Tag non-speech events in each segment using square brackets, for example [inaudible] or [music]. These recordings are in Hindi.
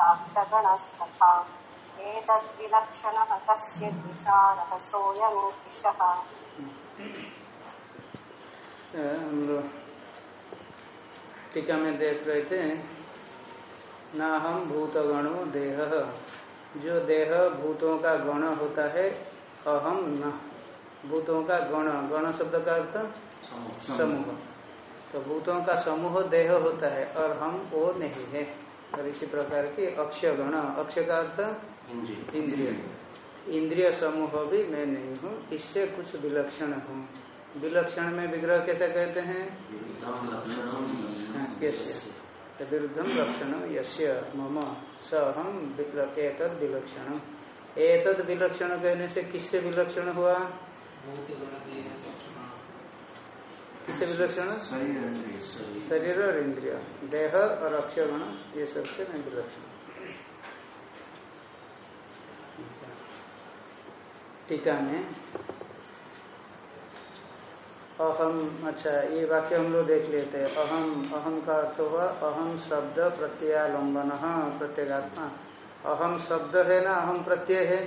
नाहं चाक्षगणस्तथा एतद्विलक्षणः कश्चिद्विचारः सोऽयमीतिशः हम लोग टीका में देख रहे थे ना हम भूत गणो देह। जो देह भूतों का गण होता है अहम न। भूतों का गण गण शब्द का अर्थ? समूह। तो भूतों का समूह देह होता है और हम वो नहीं है। और इसी प्रकार की अक्षय गण अक्ष का अर्थ इंद्रिय। इंद्रिय। समूह भी मैं नहीं हूँ इससे कुछ विलक्षण हूँ। विलक्षण में विग्रह कैसे कहते हैं? विरुद्धम लक्षण यश्य मम स हम एतद विलक्षण एतद विलक्षण कहने से किससे विलक्षण हुआ? किससे विलक्षण? शरीर और इंद्रिय। देह और अक्षगण ये सबसे मैं विलक्षण। टीका में। अहम अच्छा ये वाक्य हम लोग देख लेते हैं। अहम अहम का अर्थ हुआ अहम शब्द प्रत्ययालंबन प्रत्येगात्मा। अहम शब्द है ना अहम प्रत्यय है?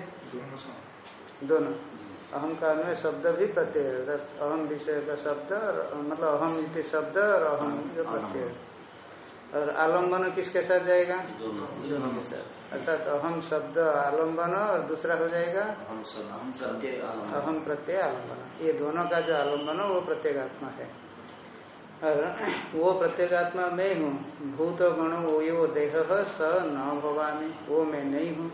दोनों। अहम का अन्वय शब्द भी प्रत्यय अहम विषय का शब्द मतलब अहम इति शब्द और अहम जो प्रत्यय। और आलंबन किसके साथ जाएगा? दोनों। के साथ। अर्थात अहम शब्द आलंबन और दूसरा हो जाएगा? अहम प्रत्यय आलंबन। ये दोनों का जो आलंबन वो प्रत्येगात्मा है। और वो प्रत्येगात्मा मैं हूँ। भूत गण वो यो देह स न भवामी वो मैं नहीं हूँ।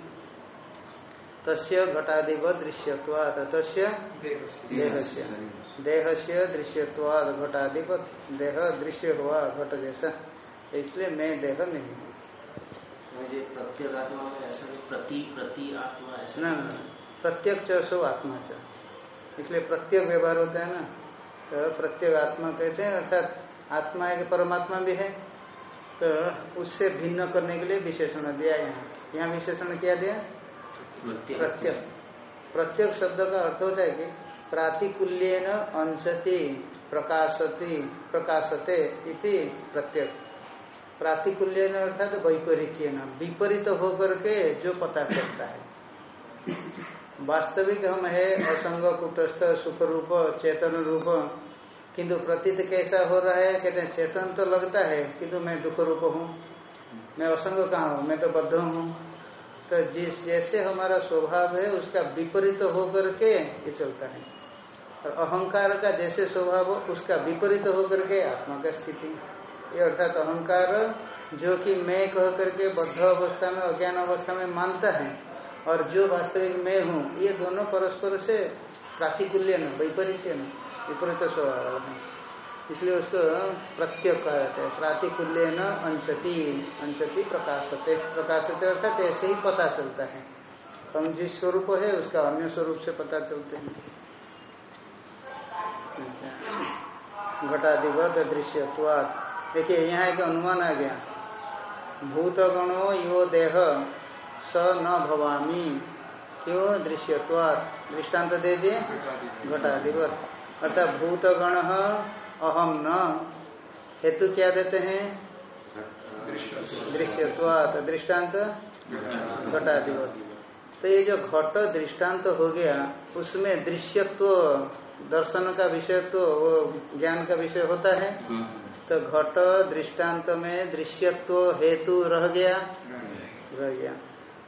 तस्य घटादिव दृश्यवाद तस्य देहस्य। देहस्य दृश्यवाद घटादिव देह दृश्य हुआ घट जैसा। इसलिए मैं देह नहीं हूँ। प्रत्येक आत्मा में ऐसा प्रति प्रति आत्मा ऐसा ना प्रत्येक चो आत्मा च। इसलिए प्रत्येक व्यवहार होता है ना तो प्रत्येक आत्मा कहते हैं अर्थात आत्मा एक परमात्मा भी है तो उससे भिन्न करने के लिए विशेषण दिया यहाँ यहाँ विशेषण क्या दिया? प्रत्यक प्रत्येक शब्द का अर्थ होता है कि प्रातिकूल्य अंशति, प्रकाशति, प्रकाशते इति प्रत्यक प्रातिकूल्य अर्थात वैपरीत्य न विपरीत होकर के जो पता चलता है। वास्तविक हम है, असंग, कुटस्थ सुख रूप चेतन रूप, किंतु प्रतीत कैसा हो रहा है, कहते हैं, चेतन तो लगता है, किंतु मैं दुख रूप हूँ। मैं असंग कहाँ हूँ? मैं तो बद्ध हूँ। तो जिस जैसे हमारा स्वभाव है, उसका विपरीत होकर के ये चलता है। और अहंकार का जैसे स्वभाव उसका विपरीत होकर के आत्मा का स्थिति। ये अर्थात अहंकार जो कि मैं कह करके बद्ध अवस्था में, अज्ञान अवस्था में मानता है, और जो वास्तविक मैं हूँ, ये दोनों परस्पर से प्रातिकूल्य न वैपरीत्य न, विपरीत स्वभाव है। इसलिए उसको प्रत्यक कहा जाता है। प्रातिकूल्य न अंशति अंशति प्रकाशते। प्रकाशते अर्थात ऐसे ही पता चलता है। हम जिस स्वरूप है उसका अन्य स्वरूप से पता चलते हैं। घटाधिगत दृश्यत्वाद देखिए यहाँ एक अनुमान आ गया। भूत गणो यो देह स न भवामी क्यों दृश्यत्वाद दृष्टांत दे दिए? घटाधिगत अर्थात भूत गण अहम न। हेतु क्या देते हैं? दृश्यत्वात। दृष्टांत? घटाधिपत तो ये जो घट दृष्टांत हो गया उसमें दृश्यत्व दर्शन का विषय तो वो ज्ञान का विषय होता है। तो घट दृष्टांत में दृश्यत्व हेतु रह गया। रह गया।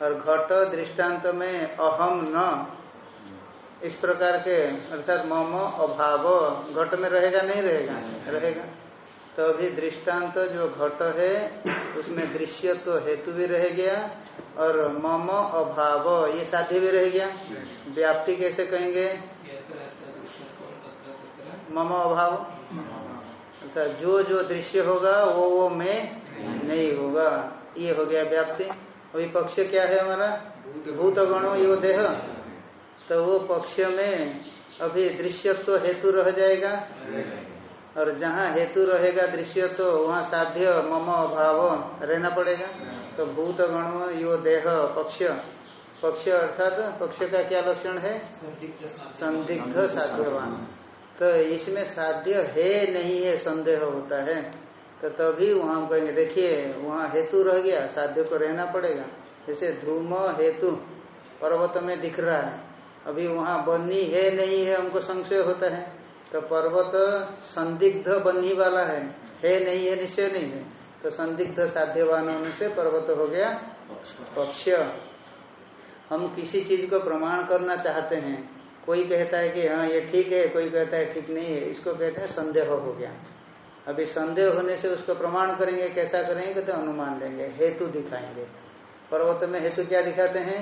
और घट दृष्टांत में अहम न। इस प्रकार के अर्थात मम अभाव घट में रहेगा नहीं रहेगा? रहेगा। तो अभी दृष्टांत तो जो घट है उसमें दृश्य तो हेतु भी रह गया और मम अभाव ये साध्य भी रह गया। व्याप्ति कैसे कहेंगे? मम अभाव अर्थात जो जो दृश्य होगा वो वो मैं नहीं। होगा। ये हो गया व्याप्ति। अभी पक्ष क्या है हमारा? भूत गणो। यो देह। तो वो पक्ष में अभी दृश्यत्व तो हेतु रह जाएगा। और जहाँ हेतु रहेगा दृश्य तो वहाँ साध्य मम अभाव रहना पड़ेगा। तो भूत गण यो देह पक्ष। पक्ष अर्थात तो पक्ष का क्या लक्षण है? संदिग्ध साध्यवान तो इसमें साध्य है नहीं है संदेह होता है। तो तभी वहाँ हम कहेंगे देखिए वहाँ हेतु रह गया साध्य को रहना पड़ेगा। जैसे धूम हेतु पर्वत में दिख रहा है। अभी वहाँ बन्नी है नहीं है हमको संशय होता है। तो पर्वत संदिग्ध बन्नी वाला है है नहीं है निश्चय नहीं है। तो संदिग्ध साध्यवान होने से पर्वत हो गया पक्ष। हम किसी चीज़ को प्रमाण करना चाहते हैं। कोई कहता है कि हाँ ये ठीक है कोई कहता है ठीक नहीं है इसको कहते हैं संदेह हो गया। अभी संदेह होने से उसको प्रमाण करेंगे कैसा करेंगे तो अनुमान लेंगे हेतु दिखाएँगे। पर्वत में हेतु क्या दिखाते हैं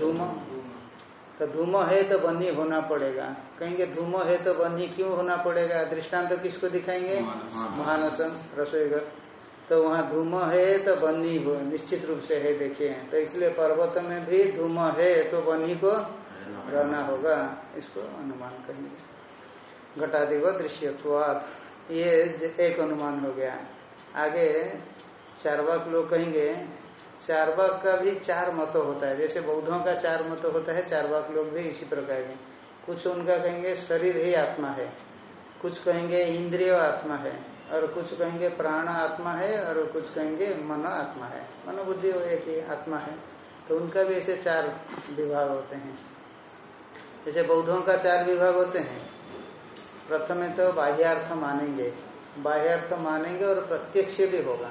धूम। तो धूम है तो बन्नी होना पड़ेगा। कहेंगे धूम है तो बन्नी क्यों होना पड़ेगा? दृष्टांत तो किसको दिखाएँगे? महानसन रसोई घर तो वहाँ धूम है तो बन्नी हो निश्चित रूप से है देखिए। तो इसलिए पर्वत में भी धूम है तो बन्नी को रहना होगा इसको अनुमान कहेंगे। घटाधिव दृश्यत्वाद ये एक अनुमान हो गया। आगे चारवाक लोग कहेंगे चारवाक का भी चार मत होता है। जैसे बौद्धों का चार मत होता है, चारवाक लोग भी इसी प्रकार के। कुछ उनका कहेंगे शरीर ही आत्मा है, कुछ कहेंगे इंद्रिय आत्मा है, और कुछ कहेंगे प्राण आत्मा है, और कुछ कहेंगे मन आत्मा है। मनोबुद्धि एक ही आत्मा है। तो उनका भी ऐसे चार विभाग होते हैं। जैसे बौद्धों का चार विभाग होते हैं। प्रथम तो बाह्यार्थ मानेंगे। बाह्यार्थ मानेंगे और प्रत्यक्ष भी होगा।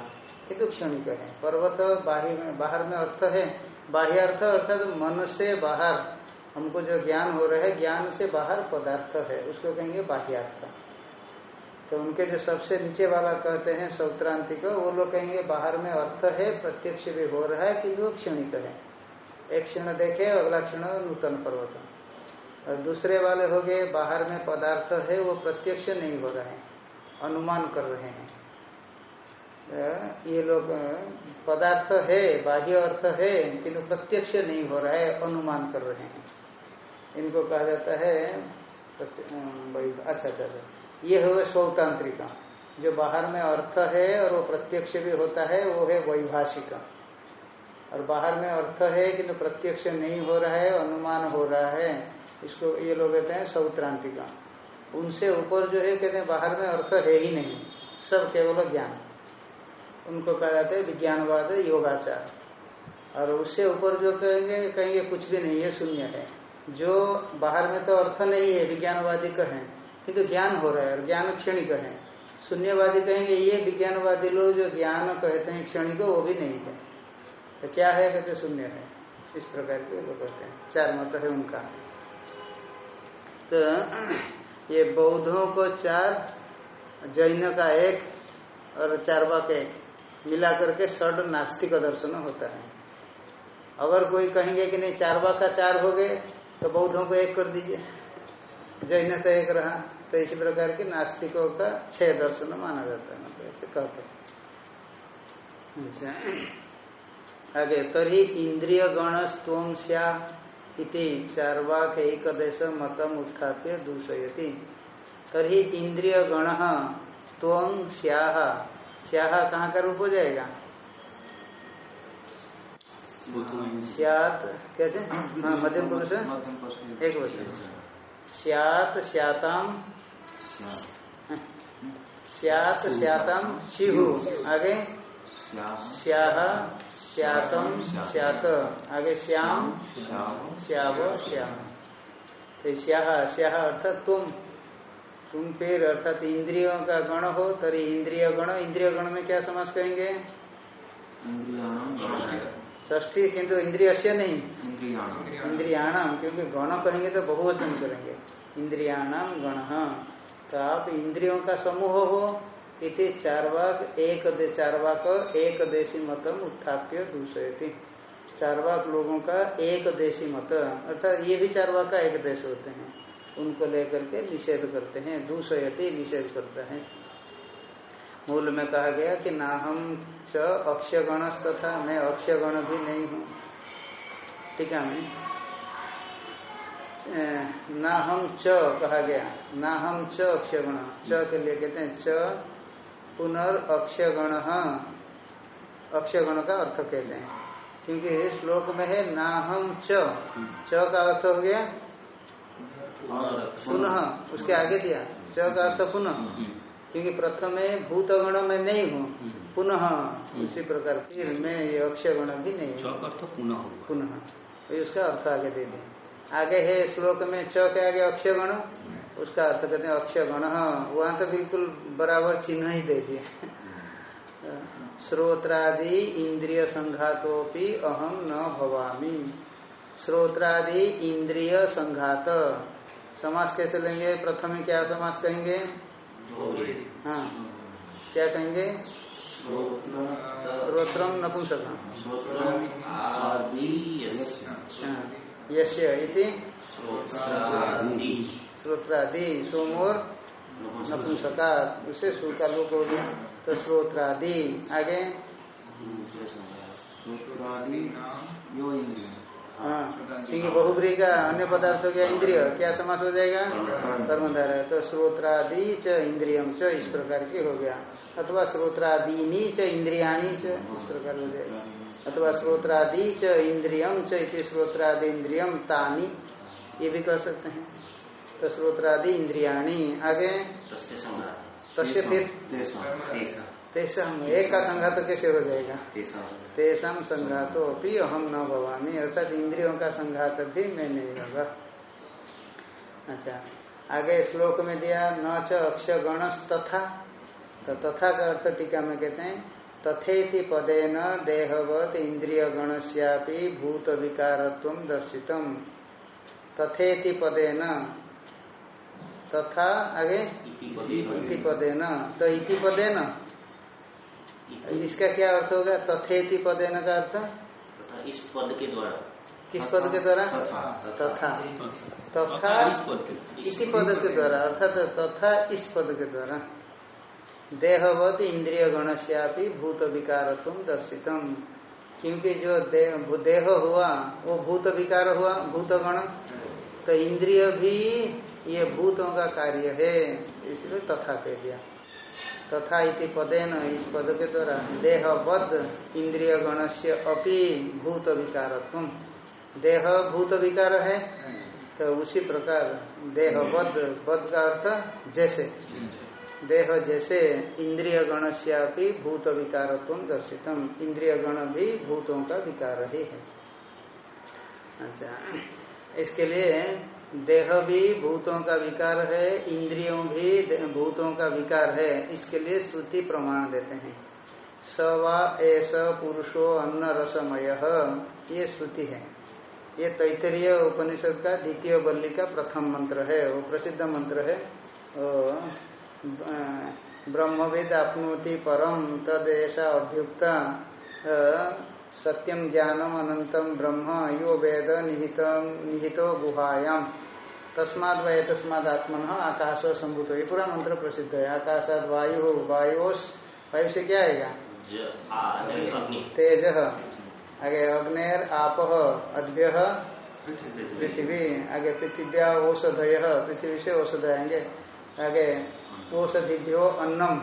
किंतु क्षणिक है। पर्वत बाह्य में, बाहर में अर्थ है। बाह्य अर्थ अर्थात मन से बाहर। हमको जो ज्ञान हो रहा है, ज्ञान से बाहर पदार्थ है। उसको कहेंगे बाह्यार्थ तो उनके जो सबसे नीचे वाला कहते हैं सौत्रांति को वो लोग कहेंगे बाहर में अर्थ है, प्रत्यक्ष भी हो रहा है किंतु क्षणिक है। एक क्षण देखे, अगला क्षण नूतन पर्वत। और दूसरे वाले हो गए, बाहर में पदार्थ है, वो प्रत्यक्ष नहीं हो रहे हैं। अनुमान कर रहे हैं। ये लोग पदार्थ है, बाह्य अर्थ है किंतु प्रत्यक्ष नहीं हो रहा है, अनुमान कर रहे हैं। इनको कहा जाता है अच्छा अच्छा ये हुए स्वतांत्रिका। जो बाहर में अर्थ है और वो प्रत्यक्ष भी होता है, वो है वैभाषिक। और बाहर में अर्थ है किंतु प्रत्यक्ष नहीं हो रहा है, अनुमान हो रहा है, इसको ये लोग कहते हैं सौत्रांतिका उनसे ऊपर जो है, कहते हैं बाहर में अर्थ है ही नहीं, सब केवल ज्ञान। उनको कहा जाता है विज्ञानवाद योगाचार। और उससे ऊपर जो कहेंगे कहेंगे कुछ भी नहीं है शून्य है। जो बाहर में तो अर्थ नहीं है, विज्ञानवादी कहें, किंतु ज्ञान हो रहा है और ज्ञान क्षणिक है। शून्यवादी कहेंगे, ये विज्ञानवादी लोग जो ज्ञान कहते हैं क्षणिक, वो भी नहीं है। तो क्या है, कहते शून्य है। इस प्रकार के लोग कहते हैं। चार मत है उनका। तो [clears throat] ये बौद्धों को चार, जैन का एक और चारवा का एक। मिला करके षड नास्तिक दर्शन होता है। अगर कोई कहेंगे कि नहीं, चारवा का चार हो गए तो बौद्धों को एक कर दीजिए। जैन तो एक रहा तो इसी प्रकार के नास्तिकों का छह दर्शन माना जाता है मतलब ऐसे कहते अच्छा आगे, तरी इंद्रिय गण स्तोम इति चारवाक एक देश मतम उत्थाप्य दूषयति। तरी इंद्रिय गण त्वं स्याह स्याह कहाँ का रूप हो जाएगा? स्यात कैसे? हाँ मध्यम पुरुष एक वचन स्यात स्याताम स्यात स्यातम शिहु। आगे? स्याह श्यातम श्यात। आगे श्याम। श्याव श्याम। स्याह स्याह अर्थात तुम। तुम पेड़ अर्थात इंद्रियों का गण हो तरी इंद्रिय गण इंद्रिय गण में क्या समाज करेंगे ष्ठी किंतु इंद्रिय से नहीं इंद्रियाणाम क्योंकि गण कहेंगे तो बहुवचन करेंगे। इंद्रियाणाम गण। तो आप इंद्रियों का समूह हो इति चारवाक एक दे चारवाक एक देशी मतम उत्थाप्य दूसरे चारवाक लोगों का एक देशी मत। अर्थात ये भी चारवाक का एक देश होते हैं। उनको लेकर के निषेध करते हैं दूसयति निषेध करता है। मूल में कहा गया कि ना हम च अक्षगण तथा मैं अक्षगण भी नहीं हूँ। ठीक है? ना हम च कहा गया, ना हम च अक्षगण, च के लिए कहते हैं च पुनर्अक्षगण अक्षगण का अर्थ कहते हैं। क्योंकि श्लोक में है ना हम च च का अर्थ हो गया पुनः उसके आगे दिया। च का अर्थ पुनः। क्योंकि प्रथमे भूत गण में नहीं हूँ। पुनः उसी प्रकार फिर मैं ये अक्षय गण भी नहीं हूँ। अर्थ पुनः पुनः। उसका अर्थ आगे दे दें आगे है श्लोक में च के आगे अक्षय गण उसका अर्थ कहते हैं अक्षय गण वहाँ तो बिल्कुल बराबर चिन्ह ही दे दिए श्रोत्रादि इंद्रिय संघातोपि अहम न भवामी। श्रोत्रादि इंद्रिय संघात। समास कैसे लेंगे? प्रथम में क्या समास कहेंगे? हाँ। क्या कहेंगे? श्रोत्रम नपुंसकम आदि हाँ, इति? श्रोत्रादि। सोमोर नपुंसका उसे सु का हो गया तो श्रोत्रादि। आगे? सूत्रादि यो हाँ। क्योंकि बहुब्री का अन्य पदार्थ हो गया इंद्रिय क्या समास हो जाएगा? कर्मधारा तो श्रोत्रादि च इंद्रियम च इस प्रकार की हो गया। अथवा श्रोत्रादीनी च इंद्रियाणी च इस प्रकार हो जाएगा अथवा श्रोत्रादि च इंद्रियम च इति श्रोत्रादि इंद्रियम तानी ये भी कर सकते हैं। तो श्रोत्रादि इंद्रियाणी आगे। तस्य फिर। तेषां एक का संघात तो कैसे हो जाएगा तेषाम संघातो भी अहम न भवामी अर्थात इंद्रियों का संघात भी मैं नहीं होगा। अच्छा आगे श्लोक में दिया न च अक्ष गणस तथा तो तथा का अर्थ टीका में कहते हैं तथेति पदेन देहवत इंद्रिय गणस्यापि भूत विकारत्व दर्शितम। तथेति पदेन तथा आगे? इति इति पदेन तो इति पदेन। इसका क्या अर्थ होगा? तथेति पदेन का अर्थ? तथा इस पद के द्वारा। किस पद के द्वारा? तथा। तथा। इस पद के इसी पद के द्वारा। अर्थात तथा इस पद के द्वारा। देहवत इंद्रिय गणस्यापि भूत विकारत्व दर्शितम। क्योंकि जो देह देह हुआ वो भूत विकार हुआ भूत गण तो इंद्रिय भी ये भूतों का कार्य है। इसलिए तथा कह दिया। तथा इति पदेन इस पद के द्वारा देहवद इंद्रिय गणस्य अपि भूत विकारत्व देह भूत विकार है तो उसी प्रकार देहवद वद का अर्थ जैसे। देह जैसे इंद्रिय गणस्यापि भूत विकारत्व दर्शितम। इंद्रिय गण भी भूतों का विकार ही है। अच्छा इसके लिए देह भी भूतों का विकार है इंद्रियों भी भूतों का विकार है इसके लिए श्रुति प्रमाण देते हैं। स वा एस पुरुषो अन्न रसमय ये श्रुति है। ये तैतरीय उपनिषद का द्वितीय बल्ली का प्रथम मंत्र है वो प्रसिद्ध मंत्र है। अ, आपनोति परम तद ऐसा अभ्युक्ता सत्यम ज्ञानम अनंतम ब्रह्म यो वेद निहितम निहितो गुहायाम। तस्माद व तस्माद आत्मन आकाश संभूत। ये पूरा मंत्र प्रसिद्ध है। आकाशाद वायु वायुस। वायु से क्या आएगा? ज आ अग्नि। तेज। आगे अग्नेर आप अद्य पृथ्वी। आगे पृथिव्या औषधय। पृथ्वी से औषध आएँगे। आगे औषधिभ्यो अन्नम।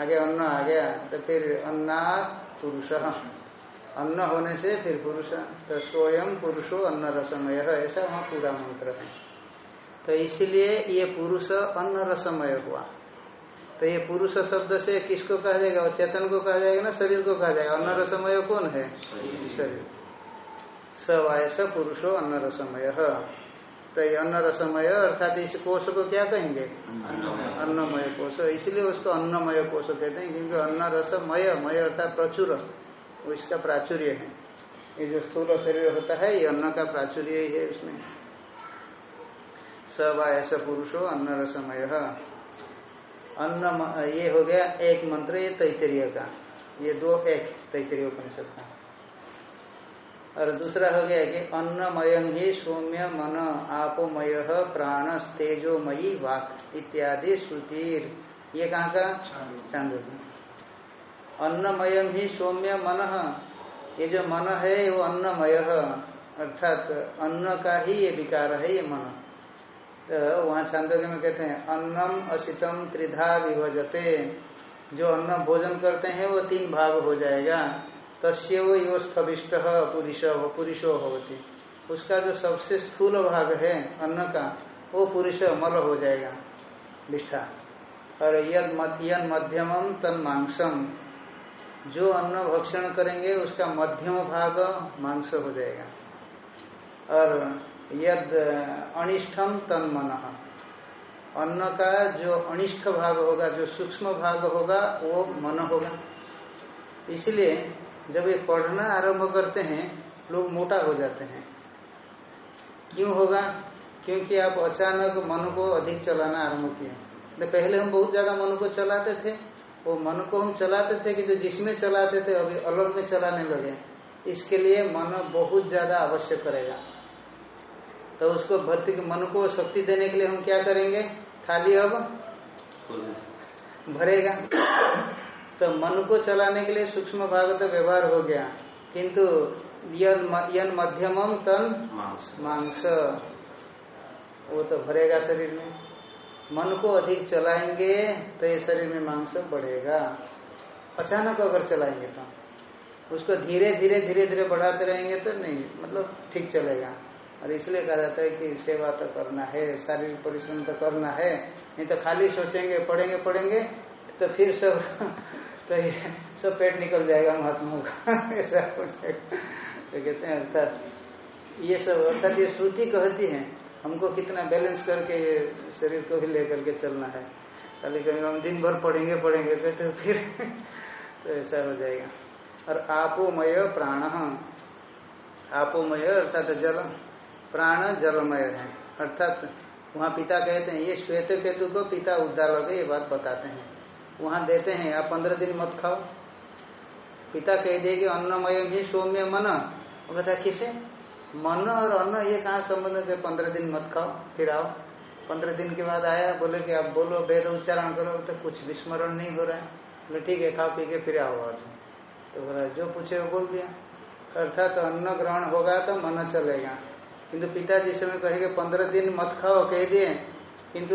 आगे अन्न आ गया। तो फिर अन्नात पुरुष। अन्न होने से फिर पुरुष तो स्वयं पुरुषो अन्न रसमय, ऐसा वहाँ पूरा मंत्र है। तो इसलिए ये पुरुष अन्न रसमय हुआ। तो ये पुरुष शब्द से किसको कहा जाएगा? चेतन को कहा जाएगा ना? शरीर को कहा जाएगा। अन्न रसमय कौन है? शरीर। सवाय स पुरुषो अन्न रसमय। तो ये अन्न रसमय, अर्थात इस कोष को क्या कहेंगे? अन्नमय कोष। इसलिए उसको अन्नमय कोष कहते हैं, क्योंकि अन्न रसमय मय अर्थात प्रचुर। वो इसका प्राचुर्य है। ये जो स्थूल शरीर होता है ये अन्न का प्राचुर्य ही है उसमें स पुरुषो अन्न रसमय। अन्न ये हो गया एक मंत्र ये तैतरीय का। ये दो एक तैतरीय उपनिषद का। और दूसरा हो गया कि अन्नमय ही सौम्य मन आपोमय प्राण तेजोमयी वाक इत्यादि श्रुतिर। ये कहाँ का? चांदोग्य अन्नमयम ही सौम्य मन। ये जो मन है, वो अन्नमय अर्थात अन्न का ही ये विकार है, ये मन। तो वहाँ छांदोग्य में कहते हैं, अन्नम असितम त्रिधा विभजते। जो अन्न भोजन करते हैं, वो तीन भाग हो जाएगा। तस्य वो यो स्थविष्ट पुरुष होती उसका जो सबसे स्थूल भाग है, अन्न का, वो पुरुष मल हो जाएगा, विष्ठा। और यद मध- यद मध्यमम तन मांसम जो अन्न भक्षण करेंगे, उसका मध्यम भाग मांस हो जाएगा। और यद अनिष्ठम तन मन। अन्न का जो अनिष्ठ भाग होगा, जो सूक्ष्म भाग होगा, वो मन होगा। इसलिए जब ये पढ़ना आरंभ करते हैं, लोग मोटा हो जाते हैं। क्यों होगा? क्योंकि आप अचानक मन को अधिक चलाना आरंभ किए तो पहले हम बहुत ज़्यादा मन को चलाते थे वो मन को हम चलाते थे कि जो जिसमें चलाते थे अभी अलग में चलाने लगे। इसके लिए मन बहुत ज़्यादा आवश्यक करेगा। तो उसको भर्ती मन को शक्ति देने के लिए हम क्या करेंगे? थाली अब भरेगा। तो मन को चलाने के लिए सूक्ष्म भाग तो व्यवहार हो गया। किंतु यन मध्यमम तन मांस। मांस। वो तो भरेगा शरीर में। मन को अधिक चलाएँगे तो ये शरीर में मांस बढ़ेगा। अचानक अगर चलाएँगे तो। उसको धीरे धीरे धीरे धीरे बढ़ाते रहेंगे तो नहीं मतलब ठीक चलेगा। और इसलिए कहा जाता है कि सेवा तो करना है, शारीरिक परिश्रम तो करना है, नहीं तो खाली सोचेंगे, पढ़ेंगे पढ़ेंगे तो फिर सब [laughs] तो ये सब पेट निकल जाएगा महात्मा का। [laughs] ऐसा तो कहते हैं, अर्थात ये सब, अर्थात ये श्रुति कहती है हमको कितना बैलेंस करके शरीर को भी लेकर के चलना है। खाली कभी हम दिन भर पढ़ेंगे पढ़ेंगे तो फिर [laughs] तो ऐसा हो जाएगा। और आपोमय प्राण, आपोमय अर्थात जल, प्राण जलमय है। अर्थात वहाँ पिता कहते हैं, ये श्वेत केतु को पिता उद्धार लगे ये बात बताते हैं। वहाँ देते हैं, आप पंद्रह दिन मत खाओ। पिता कह दिए कि अन्नमय भी सौम्य मन। वो कहता किसे? मन और अन्न ये कहाँ संबंध है? पंद्रह दिन मत खाओ, फिर आओ। पंद्रह दिन के बाद आया, बोले कि आप बोलो, वेद उच्चारण करो तो कुछ विस्मरण नहीं हो रहा है। बोले, ठीक है, खाओ, पी के, फिर आओ आज। तो बोला, जो पूछे वो बोल दिया। अर्थात तो अन्न ग्रहण होगा तो मन चलेगा। किंतु पिता समय कहेंगे, पंद्रह दिन मत खाओ, कह दिए। किंतु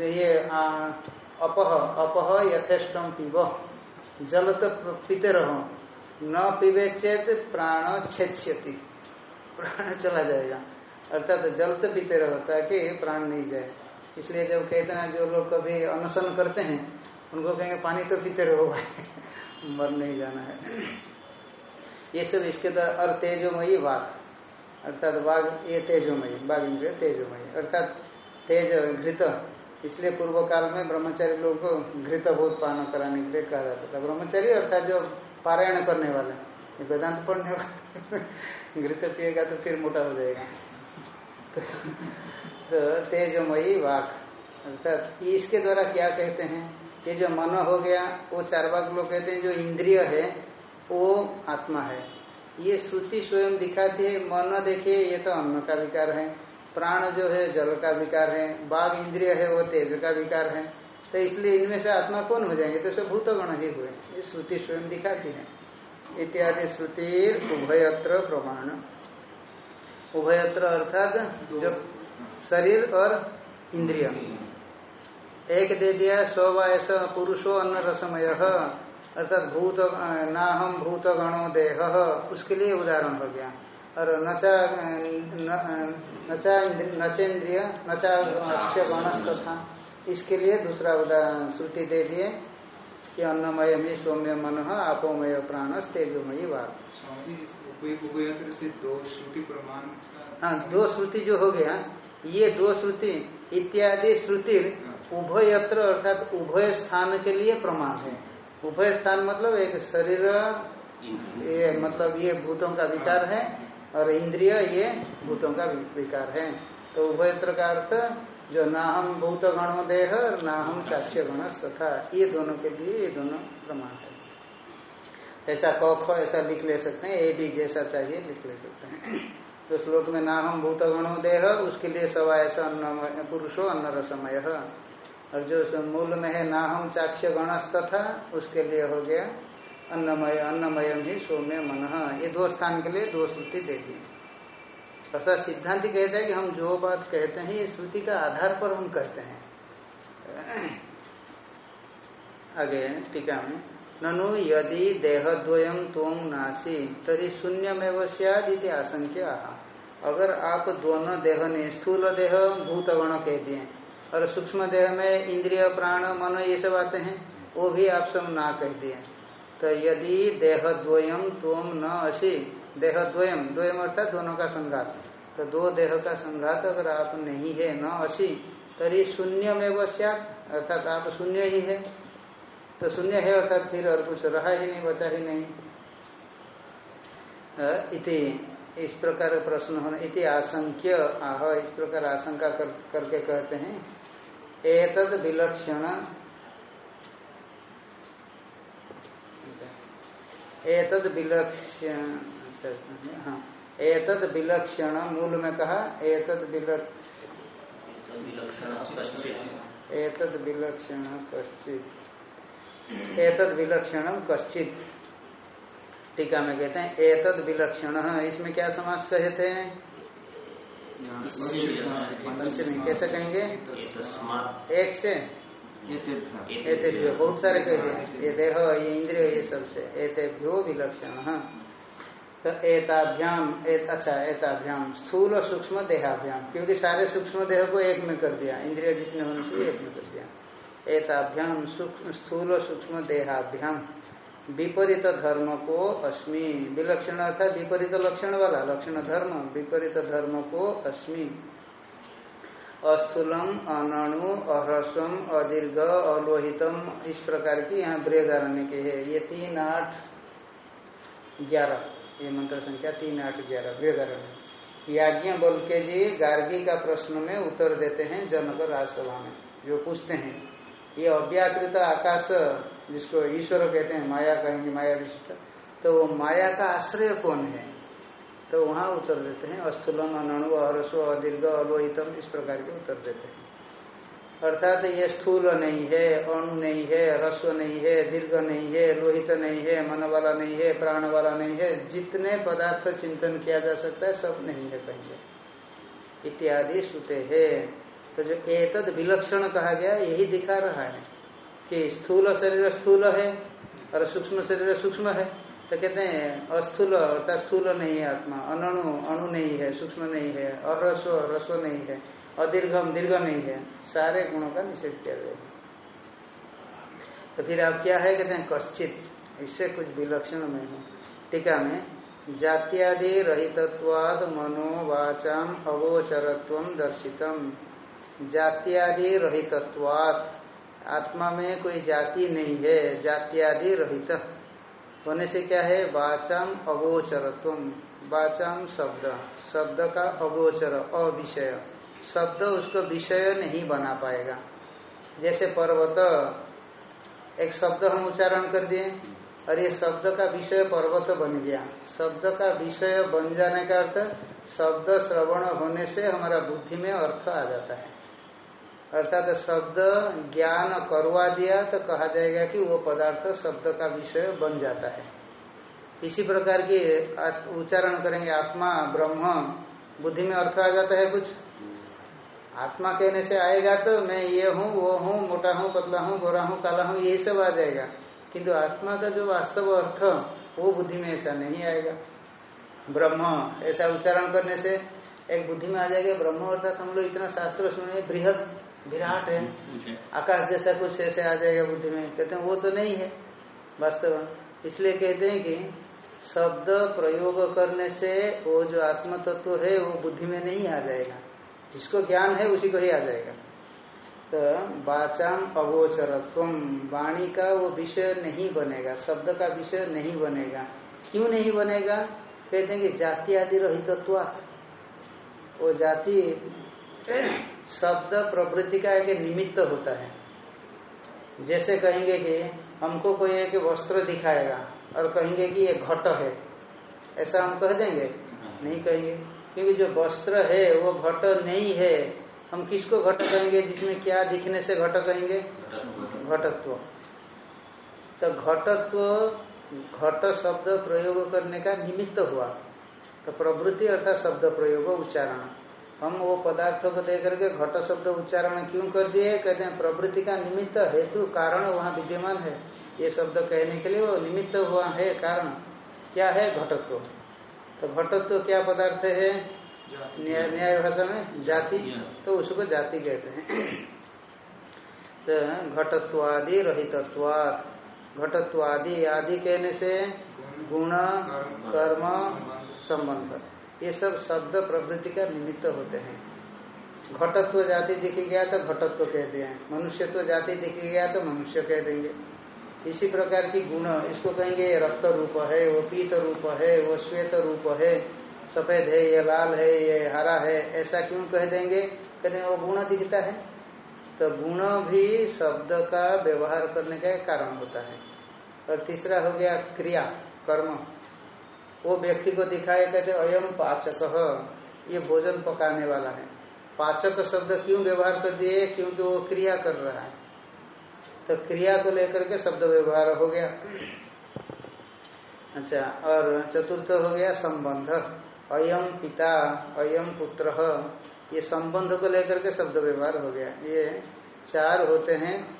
ये अपह अपह यथेष्टम पीब। जल तो पीते रहो। न पीबे चेत प्राण छेच्यति प्राण चला जाएगा। अर्थात तो जल तो पीते रहो ताकि प्राण नहीं जाए। इसलिए जब कहते हैं जो लोग कभी अनशन करते हैं, उनको कहेंगे, पानी तो पीते रहो भाई, मर नहीं जाना है। ये सब इसके तरह और तेजोमयी वाघ अर्थात वाघ ये तेजोमयी बाघ इंद्रिय तेजोमयी। अर्थात तेज घृत। इसलिए पूर्व काल में ब्रह्मचारी लोगों को घृत बहुत पान कराने के लिए कहा जाता था। ब्रह्मचारी अर्थात जो पारायण करने वाले। वेदांत पढ़ने वाले घृत पिएगा तो फिर मोटा हो जाएगा। तो तेजमयी वाक, अर्थात इसके द्वारा क्या कहते हैं ये जो मन हो गया, वो चार बाग लोग कहते हैं, जो इंद्रिय है, वो आत्मा है। ये श्रुति स्वयं दिखाती है, मन देखिए, ये तो अन्न का विकार है, प्राण जो है, जल का विकार है, बाघ इंद्रिय है, वो तेज का विकार है। तो इसलिए इनमें से आत्मा कौन हो जाएँगे? तो सब भूतगण ही हुए, ये श्रुति स्वयं दिखाती है। इत्यादि श्रुति उभयत्र प्रमाण। उभयत्र अर्थात जो शरीर और इंद्रिय। एक दे दिया सौ वायस, पुरुषो, अन्न, रसमय। अर्थात भूत ना हम भूत, गणो, देह। उसके लिए उदाहरण हो गया। और नचा नचा नचेन्द्रिय नचा गणस तथा। इसके लिए दूसरा उदाहरण, श्रुति दे दिए। कि अन्नमय में सौम्य मन आपोमय प्राण तेजोमयी वाक से दो श्रुति प्रमाण। हाँ दो श्रुति जो हो गया ये दो श्रुति इत्यादि श्रुति उभयत्र अर्थात उभय स्थान के लिए प्रमाण है। उभय स्थान मतलब एक शरीर ये मतलब ये भूतों का विकार है और इंद्रिय ये भूतों का विकार है। तो उभयत्र का अर्थ जो ना हम भूत गणो देह और ना हम साक्ष्य गण तथा ये दोनों के लिए ये दोनों प्रमाण है। ऐसा क ख ऐसा लिख ले सकते हैं, ए भी जैसा चाहिए लिख ले सकते हैं। तो श्लोक में ना हम भूत गणो देह, उसके लिए सवा ऐसा अन्न, पुरुषो अन्न रसमय। और जो मूल में है, ना हम चाक्ष्य गणस तथा, उसके लिए हो गया अन्नमय अन्नमय ही सौम्य मन। ये दो स्थान के लिए दो श्रुति दे दी। अर्थात सिद्धांत कहता है कि हम जो बात कहते हैं, ये श्रुति का आधार पर हम कहते हैं। आगे टीका में, ननु यदि देहद्वयम तुम नासी, तरी शून्य में सियाद आशंक्य। अगर आप दोनों देह ने स्थूल देह, भूतगण कह दिए, और सूक्ष्म देह में इंद्रिय, प्राण, मनो ये सब आते हैं, वो भी आप सब ना कह दिए। तो यदि देह द्वयम तुम न असी देह द्वयम अर्थात दोनों का संघात। तो दो देह का संघात अगर आप नहीं है न असी तरी शून्य में वश्यात अर्थात आप शून्य ही है। तो शून्य है अर्थात फिर और कुछ रहा ही नहीं बचा ही नहीं। इति इस प्रकार प्रश्न होने इति आशंक्य आह इस प्रकार आशंका कर, करके कहते हैं। एतद विलक्षण एतद विलक्षण हाँ एतद विलक्षण मूल में कहा एतद विलक्षण विलक्षण कश्चित। एतद विलक्षण कश्चित। एतद विलक्षणम कश्चित। टीका में कहते हैं एतद विलक्षण इसमें क्या समास कहे थे? पंचमी। कैसे कहेंगे? एक से। एतेभ्यः। बहुत सारे कह दिए ये देह ये इंद्रिय ये सबसे एतेभ्यो विलक्षण। तो एताभ्याम एत, अच्छा एताभ्याम स्थूल सूक्ष्म देहाभ्याम क्योंकि सारे सूक्ष्म देह को एक में कर दिया। इंद्रिय जितने होने से एक में कर दिया। एताभ्याम स्थूल सूक्ष्म देहाभ्याम विपरीत धर्म को अस्मि विलक्षण अर्थात विपरीत लक्षण वाला। लक्षण धर्म विपरीत धर्म को अस्मि अस्थूलम अनणु, अह्रस्वम, अदीर्घ, अलोहितम, इस प्रकार की यहाँ बृहदारण्य के है। ये तीन आठ ग्यारह। ये मंत्र संख्या तीन आठ ग्यारह बृहदारण्य याज्ञ बल के जी गार्गी का प्रश्न में उत्तर देते हैं जनक राजसभा में, जो पूछते हैं। ये अव्याकृत आकाश, जिसको ईश्वर कहते हैं, माया कहेंगे, माया विशिष्ट। तो माया का आश्रय कौन है? तो वहाँ उत्तर देते हैं अस्थूलम अनणु अहरस्व अदीर्घ, अलोहितम, इस प्रकार के उत्तर देते हैं। अर्थात ये स्थूल नहीं है, अणु नहीं है रस्व नहीं है, दीर्घ नहीं है, लोहित नहीं है मन वाला नहीं है प्राण वाला नहीं है, जितने पदार्थ चिंतन किया जा सकता है, सब नहीं है कहेंगे इत्यादि सुते है। तो जो एतद विलक्षण कहा गया, यही दिखा रहा है कि स्थूल शरीर स्थूल है और सूक्ष्म शरीर सूक्ष्म है। तो कहते हैं, अस्थूल अर्थात स्थूल नहीं है आत्मा अनणु अणु नहीं है, सूक्ष्म नहीं है अरस्व रस्व नहीं है, अदीर्घम, दीर्घ नहीं है, सारे गुणों का निषेध किया गया तो फिर आप क्या है, कहते हैं, कश्चित, इससे कुछ विलक्षण में है। टीका में, जात्यादि रहितत्वाद मनोवाचाम अगोचरत्व दर्शितम। जात्यादि रहितत्वाद आत्मा में कोई जाति नहीं है, जात्यादि रहित। होने से क्या है? वाचाम अगोचरत्व। वाचाम शब्द। शब्द का अगोचर, अविषय। शब्द उसको विषय नहीं बना पाएगा। जैसे पर्वत, एक शब्द हम उच्चारण कर दिए। और ये शब्द का विषय पर्वत बन गया। शब्द का विषय बन जाने का अर्थ, शब्द श्रवण होने से हमारा बुद्धि में अर्थ आ जाता है। अर्थात शब्द ज्ञान करवा दिया तो कहा जाएगा कि वो पदार्थ शब्द का विषय बन जाता है। इसी प्रकार की उच्चारण करेंगे, आत्मा, ब्रह्म, बुद्धि में अर्थ आ जाता है कुछ। आत्मा कहने से आएगा तो मैं ये हूँ, वो हूँ, मोटा हूँ, पतला हूँ, गोरा हूँ, काला हूँ यही सब आ जाएगा। किंतु आत्मा का जो वास्तव अर्थ, वो बुद्धि में ऐसा नहीं आएगा। ब्रह्म, ऐसा उच्चारण करने से एक बुद्धि में आ जाएगा, ब्रह्म अर्थात हम लोग इतना शास्त्र सुने, बृहद विराट है। आकाश जैसा कुछ ऐसे आ जाएगा बुद्धि में। कहते हैं वो तो नहीं है वास्तव इसलिए कहते हैं कि शब्द प्रयोग करने से वो जो आत्म तत्व है वो बुद्धि में नहीं आ जाएगा। जिसको ज्ञान है उसी को ही आ जाएगा। तो वाचाम अगोचरत्व वाणी का वो विषय नहीं बनेगा शब्द का विषय नहीं बनेगा। क्यों नहीं बनेगा? कहते हैं कि जाति आदि रहितत्व। वो जाति शब्द प्रवृत्ति का एक निमित्त होता है। जैसे कहेंगे कि हमको कोई एक वस्त्र दिखाएगा और कहेंगे कि ये घट है। ऐसा हम कह देंगे? नहीं कहेंगे। क्योंकि जो वस्त्र है, वो घट नहीं है। हम किसको घट कहेंगे? जिसमें क्या दिखने से घट कहेंगे? घटत्व। तो घटत्व, घट शब्द प्रयोग करने का निमित्त हुआ। तो प्रवृत्ति अर्थात शब्द प्रयोग, उच्चारण। हम वो पदार्थ को दे करके घट शब्द उच्चारण क्यों कर दिए कहते हैं प्रवृत्ति का निमित्त हेतु कारण वहाँ विद्यमान है। ये शब्द कहने के लिए वो निमित्त हुआ है कारण। क्या है घटत्व? तो घटत्व क्या पदार्थ है? न्याय न्याय भाषा में जाति। तो उसको जाति कहते हैं। तो घटत्वादि रहितत्वाद घटत्वादि आदि कहने से गुण कर्म संबंध। ये सब शब्द प्रवृत्ति का निमित्त होते हैं। घटत्व जाति दिखी गया तो घटत्व कह दिया मनुष्यत्व जाति दिखी गया तो मनुष्य कह देंगे। इसी प्रकार की गुण, इसको कहेंगे ये रक्त रूप है, वो पीत रूप है, वो श्वेत रूप है, सफ़ेद है, ये लाल है, ये हरा है, ऐसा क्यों कह देंगे? कहते वो गुण दिखता है। तो गुण भी शब्द का व्यवहार करने का कारण होता है। और तीसरा हो गया क्रिया, कर्म। वो व्यक्ति को दिखाए, कहते अयम पाचक। ये भोजन पकाने वाला है। पाचक शब्द क्यों व्यवहार कर दिए? क्योंकि वो क्रिया कर रहा है। तो क्रिया को लेकर के शब्द व्यवहार हो गया। अच्छा और चतुर्थ हो गया संबंध। अयम पिता अयम पुत्र, ये संबंध को लेकर के शब्द व्यवहार हो गया। ये चार होते हैं,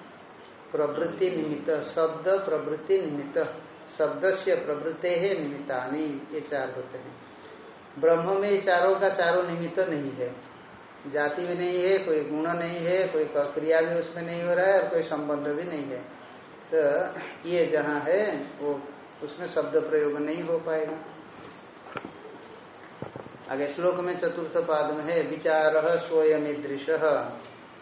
प्रवृत्ति निमित्त, शब्द प्रवृत्ति निमित्त। शब्द से प्रवृत्ते है निमित्तानी ये चार होते हैं। ब्रह्म में चारों का चारों निमित्त नहीं है। जाति भी नहीं है, कोई गुण नहीं है, कोई क्रिया भी उसमें नहीं हो रहा है और कोई संबंध भी नहीं है। तो ये जहाँ है, वो उसमें शब्द प्रयोग नहीं हो पाएगा। आगे श्लोक में चतुर्थ पाद में है, विचार स्वयं ईदृश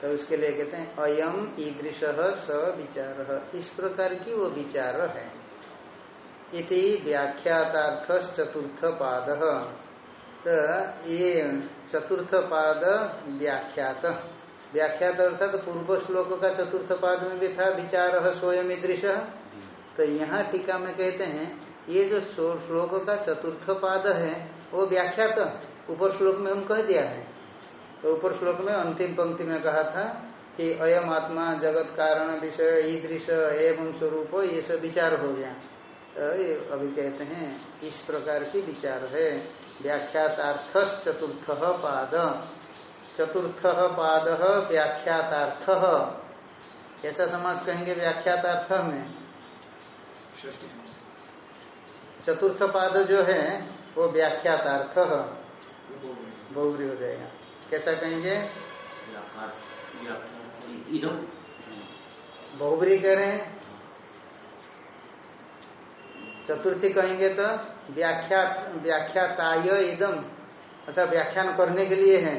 तो उसके लिए कहते हैं, अयम ईदृश स विचार। इस प्रकार की वो विचार है। इति व्याख्यातार्थ चतुर्थ पाद तो ये चतुर्थ पाद व्याख्यात। व्याख्यात अर्थात तो पूर्व श्लोक का चतुर्थ पाद में भी था, विचार स्वयं दृश तो यहाँ टीका में कहते हैं, ये जो श्लोक का चतुर्थ पाद है, वो व्याख्यात। ऊपर श्लोक में हम कह दिया है। तो ऊपर श्लोक में अंतिम पंक्ति में कहा था कि अयम आत्मा जगत, कारण, विषय, ईदृश, एवं स्वरूप, ये सब विचार हो गया। अभी कहते हैं इस प्रकार की विचार है। व्याख्यातार्थ चतुर्थ पाद। चतुर्थ पाद व्याख्यातार्थ। कैसा समाज कहेंगे व्याख्यातार्थ में? चतुर्थ पाद जो है वो व्याख्यातार्थ। बहुरी हो। जाएगा। कैसा कहेंगे? बहुबरी हैं। चतुर्थी कहेंगे तो व्याख्या व्याख्याताय इदम अर्थात व्याख्यान करने के लिए है।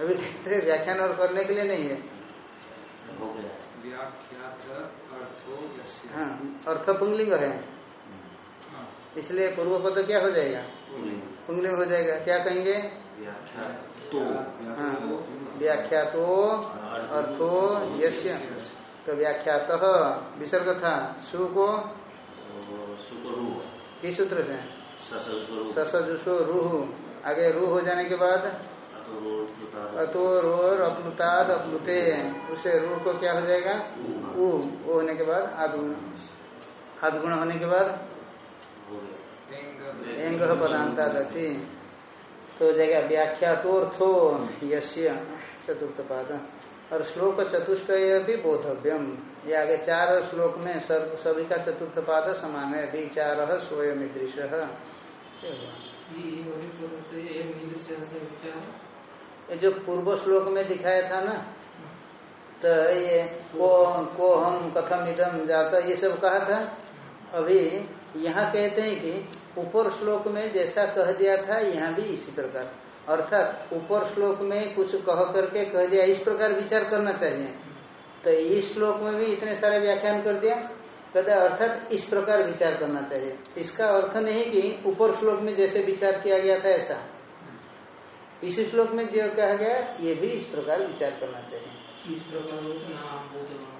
अभी कहते हैं व्याख्यान और करने के लिए नहीं है। हाँ अर्थ पुंगलिंग है। इसलिए पूर्व पद क्या हो जाएगा? पुंगलिंग। हो जाएगा। क्या कहेंगे? हाँ व्याख्या तो अर्थो यश्य तो व्याख्यात विसर्ग था सु को किस सूत्र से? ससजुषो रूह आगे रूह हो जाने के बाद? अतो रोर अपलुताद अपलुते। उसे रूह को क्या हो जाएगा? ऊ वो होने के बाद आदगुण आदगुण होने के बाद? एंग पदांता दती। तो हो जाएगा व्याख्यातोर्थो यश्य चतुर्थ पाद और श्लोक चतुष्ट भी बोधव्यम। ये आगे चार श्लोक में सर्व सभी का चतुर्थ पाद समान है। विचार स्वयं दृश्य ये जो पूर्व श्लोक में दिखाया था ना तो ये को को हम कथम इदम जाता ये सब कहा था? अभी यहाँ कहते हैं कि ऊपर श्लोक में जैसा कह दिया था यहाँ भी इसी प्रकार। अर्थात ऊपर श्लोक में कुछ कह करके कह दिया इस प्रकार विचार करना चाहिए। तो इस श्लोक में भी इतने सारे व्याख्यान कर दिया। कहते अर्थात इस प्रकार विचार करना चाहिए। इसका अर्थ नहीं कि ऊपर श्लोक में जैसे विचार किया गया था ऐसा। इस श्लोक में जो कहा गया ये भी इस प्रकार विचार करना चाहिए। इस प्रकार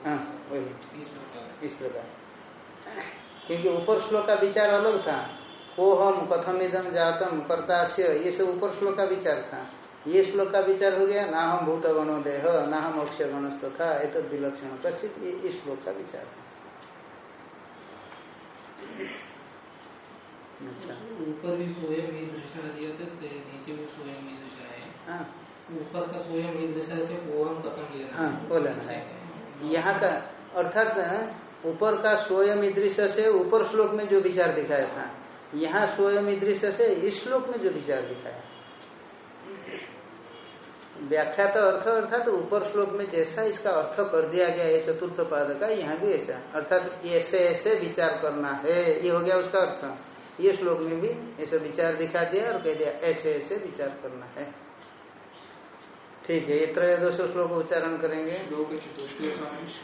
हाँ वही। इस प्रकार। इस प्रकार। क्योंकि ऊपर श्लोक का विचार अलग था। को हम कथम इधम जातम कर्ताश्य ये सब ऊपर श्लोक का विचार था। ये श्लोक का विचार हो गया ना हम भूत गणो देह ना हम अक्षय गणस्थ था एक विलक्षण कश्चित ये इस श्लोक का विचार था। अच्छा। ऊपर भी स्वयं ही दिया था तो नीचे भी स्वयं ही है। हाँ। ऊपर का स्वयं ही से पोहम खत्म लेना हाँ। वो लेना है। यहाँ का अर्थात ऊपर का स्वयं दृश्य से ऊपर श्लोक में जो विचार दिखाया था यहाँ स्वयं दृश्य से इस श्लोक में जो विचार दिखाया व्याख्या तो अर्थ अर्थात तो ऊपर श्लोक में जैसा इसका अर्थ कर दिया गया है चतुर्थ पाद का यहाँ भी ऐसा। अर्थात ऐसे ऐसे विचार करना है ये हो गया उसका अर्थ। ये श्लोक में भी ऐसा विचार दिखा दिया और कह दिया ऐसे ऐसे विचार करना है। ठीक है ये त्रयोदश श्लोक उच्चारण करेंगे। श्लोक चतुष्टय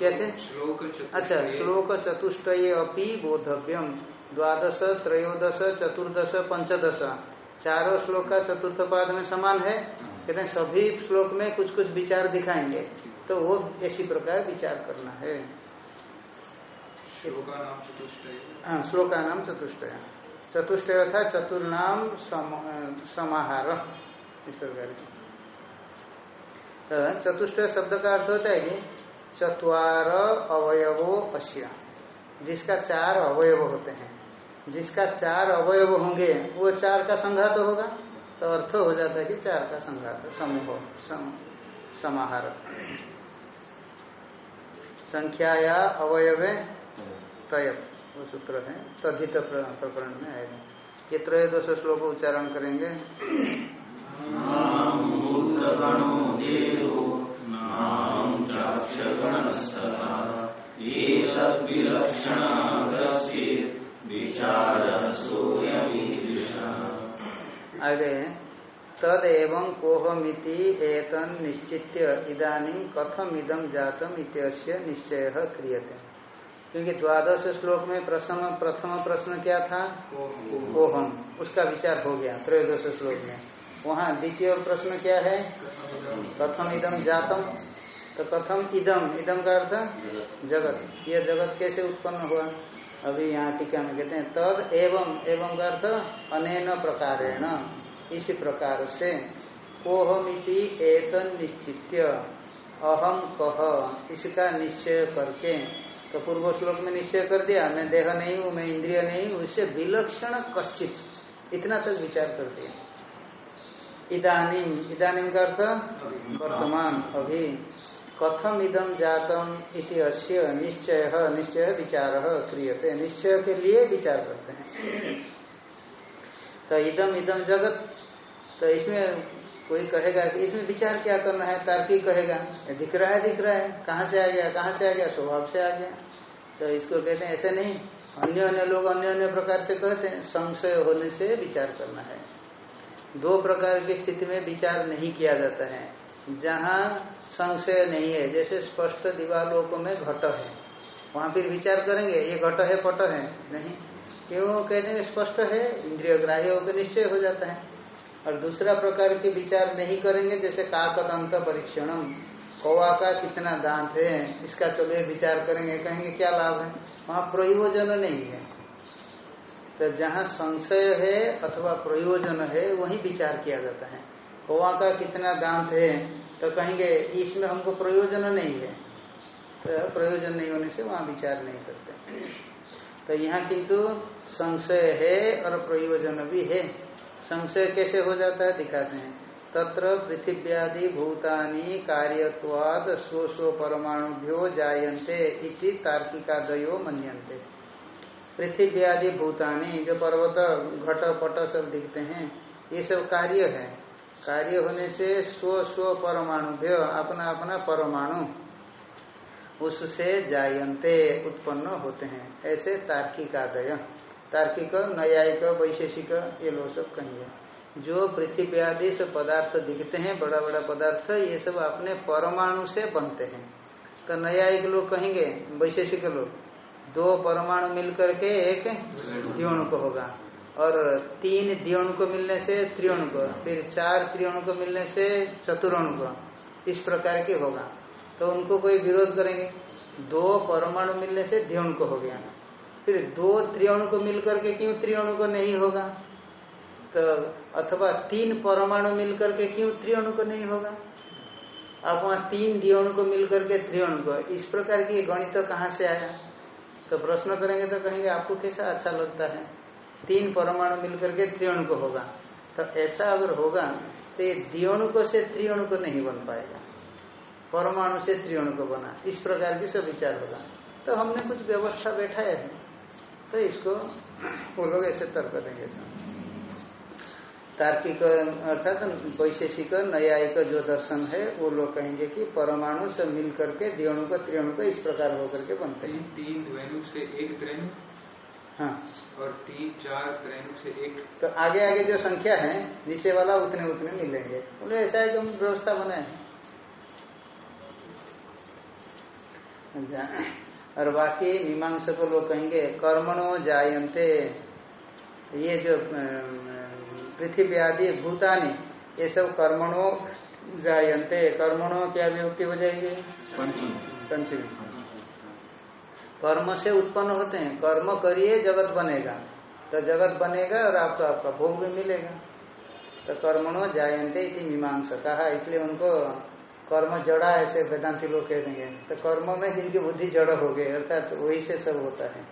कैसे? श्लोक अच्छा श्लोक चतुष्टय अपि बोधव्यम। द्वादश त्रयोदश चतुर्दश पंचदश। चारों श्लोक का चतुर्थ पाद में समान है। कहते हैं सभी श्लोक में कुछ कुछ विचार दिखाएँगे। तो वो इसी प्रकार विचार करना है। श्लोका नाम चतुष्टय। हाँ श्लोका नाम चतुष्टय। चतुष्टय था चतुर्नाम सम, समाहार। इस प्रकार की। तो चतुष्टय शब्द का अर्थ होता है कि चतवार अवयवो अश्य जिसका चार अवयव होते हैं। जिसका चार अवयव होंगे वो चार का संघात होगा। तो अर्थ हो जाता है कि चार का संघात समूह सम, समाहार। संख्या या अवयव तय वो सूत्र है। तद्धित प्रकरण में आएगा। ये त्रयोदश श्लोक उच्चारण करेंगे। नाम आगे तद एवं कोहमिति एतन निश्चित्य इदानीं कथम इदम जातम इत्यस्य निश्चय क्रियते। क्योंकि द्वादश श्लोक में प्रथम प्रथम प्रश्न क्या था? ओहम उसका विचार हो गया त्रयोदश श्लोक में। वहाँ द्वितीय प्रश्न क्या है? कथम इदम जातम। तो कथम इदम इदम का अर्थ? जगत। यह जगत कैसे उत्पन्न हुआ? अभी यहाँ टीका में कहते हैं तद एवं एवं का अर्थ अनेन प्रकारेण इसी प्रकार से कोहमिति एतन निश्चित्य अहम कह इसका निश्चय करके। तो पूर्व श्लोक में निश्चय कर दिया मैं देह नहीं हूँ मैं इंद्रिय नहीं हूँ उससे विलक्षण कश्चित। इतना तक विचार कर दिया। इदानीम इदानीम का अर्थ? वर्तमान अभी। कथम इदम जातम इति अश्य निश्चय निश्चय विचार क्रियते। निश्चय के लिए विचार करते हैं। तो इदम इदम जगत तो इसमें कोई कहेगा कि इसमें विचार क्या करना है? तार्किक कहेगा दिख रहा है, दिख रहा है। कहाँ से आ गया? कहाँ से आ गया? स्वभाव से आ गया। तो इसको कहते हैं, ऐसे नहीं। अन्य अन्य लोग अन्य अन्य प्रकार से कहते हैं। संशय होने से विचार करना है। दो प्रकार की स्थिति में विचार नहीं किया जाता है। जहाँ संशय नहीं है, जैसे स्पष्ट दीवालों में घट है। वहाँ फिर विचार करेंगे, ये घट है, पट है? नहीं। क्यों? कहते स्पष्ट है, इंद्रिय ग्राह्य होकर निश्चय हो जाता है। और दूसरा प्रकार के विचार नहीं करेंगे, जैसे काकदंत परीक्षणम। कौवा का कितना दांत है? इसका चलो विचार करेंगे, कहेंगे क्या लाभ है? वहाँ प्रयोजन नहीं है। तो जहाँ संशय है अथवा प्रयोजन है, वही विचार किया जाता है। कौवा का कितना दांत है तो कहेंगे, इसमें हमको प्रयोजन नहीं है। तो प्रयोजन नहीं होने से वहाँ विचार नहीं करते। तो यहाँ किंतु संशय है और प्रयोजन भी है। संशय कैसे हो जाता है दिखाते हैं। तत्र पृथिव्यादि भूतानि कार्यवाद स्व स्व परमाणुभ्यो जायन्ते इति तार्किकादयो मन्यन्ते। पृथिव्यादि भूतानि, जो पर्वत घट पट सब दिखते हैं, ये सब कार्य है। कार्य होने से स्व स्व परमाणु परमाणुभ्य अपना अपना परमाणु, उससे जायन्ते उत्पन्न होते हैं। ऐसे तार्किक आदय, तार्किक, न्यायिक, वैशेषिक, ये लोग सब कहेंगे। जो पृथ्वी आदि से पदार्थ दिखते हैं, बड़ा बड़ा पदार्थ, ये सब अपने परमाणु से बनते हैं। तो न्यायिक लोग कहेंगे, वैशेषिक लोग, दो परमाणु मिलकर के एक द्योण को होगा। और तीन द्योण को मिलने से त्रियोण को फिर चार त्रियोण को मिलने से चतुर्ण को इस प्रकार के होगा। तो उनको कोई विरोध करेंगे। दो परमाणु मिलने से द्योण को हो गया। फिर दो त्रियोण को मिलकर के क्यों त्रियोण को नहीं होगा? तो अथवा तीन परमाणु मिलकर के क्यों त्रियोण को नहीं होगा? आप वहाँ तीन दियोणु को मिलकर के त्रियोण को इस प्रकार की गणित तो कहाँ से आया? तो प्रश्न करेंगे तो कहेंगे, आपको कैसा अच्छा लगता है? तीन परमाणु मिलकर के त्रियोण को होगा। तो ऐसा अगर होगा तो ये दियोण को से त्रियोण को नहीं बन पाएगा। परमाणु से त्रियोण को बना। इस प्रकार की सब विचार होगा। तो हमने कुछ व्यवस्था बैठाया है। तो इसको वो लोग ऐसे तर्क देंगे। तार्किक अर्थात वैशेषिक न्यायिक जो दर्शन है, वो लोग कहेंगे कि परमाणु से मिल करके द्विणु का त्रिणु का इस प्रकार होकर के बनते हैं। तीन द्वैनुक से एक त्रैनु हाँ। और तीन चार त्रैनुक से एक। तो आगे आगे जो संख्या है नीचे वाला उतने उतने मिलेंगे। बोले ऐसा है व्यवस्था बनाए। हैं अच्छा, और बाकी मीमांस को लोग कहेंगे कर्मणो जायन्ते। ये जो पृथ्वी आदि भूतानी ये सब कर्मणो जायन्ते। कर्मणो क्या विभक्ति हो जाएगी? पंचमी। कर्म से उत्पन्न होते हैं। कर्म करिए, जगत बनेगा। तो जगत बनेगा और आपको आपका भोग भी मिलेगा। तो कर्मणो जायन्ते इति मीमांसा कहा इसलिए उनको कर्म जड़ा ऐसे वेदांति लोग कह देंगे। तो कर्म में जिनकी बुद्धि जड़ हो गई, अर्थात तो वही से सब होता है।